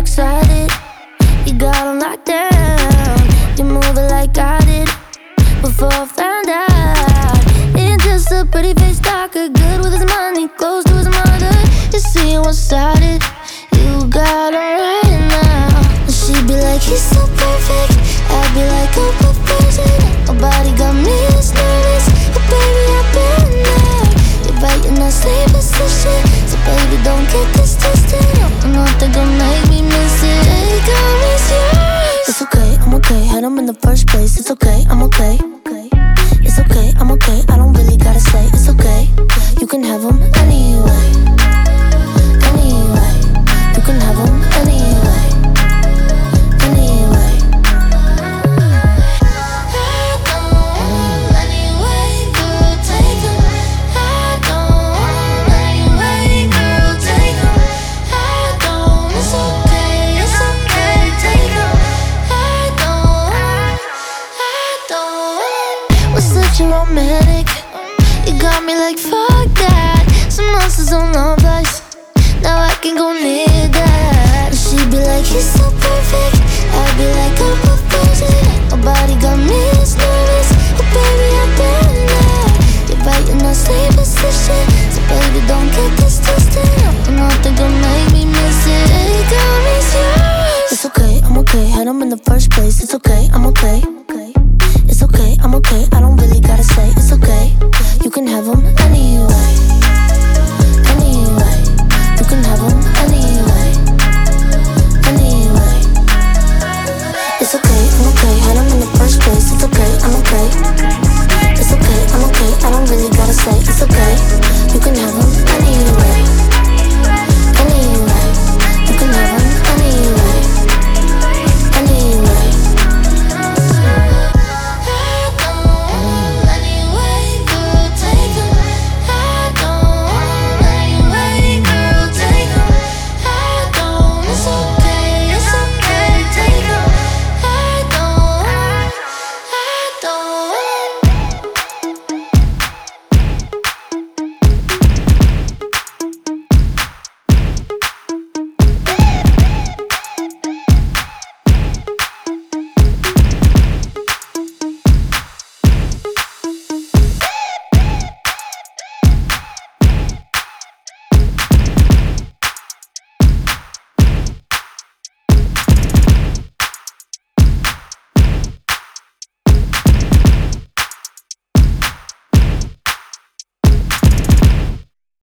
excited. You got them locked down. You move it like I did before I found out. Ain't just a pretty face talker, good with his money, close to his mother. You see what started. You got her right now. She'd be like, he's so perfect. I'd be like, I'm perfect. Place. It's okay, I'm okay. single nigga. She be like, he's so perfect. I be like, I'm a virgin. Nobody got me as nervous. Oh baby, I better not. You're right in the same position, so baby, don't get this twisted. I don't think I made me miss it. It got me serious. It's okay, I'm okay. Had him in the first place. It's okay, I'm okay. I don't really gotta say it's okay. You can have them.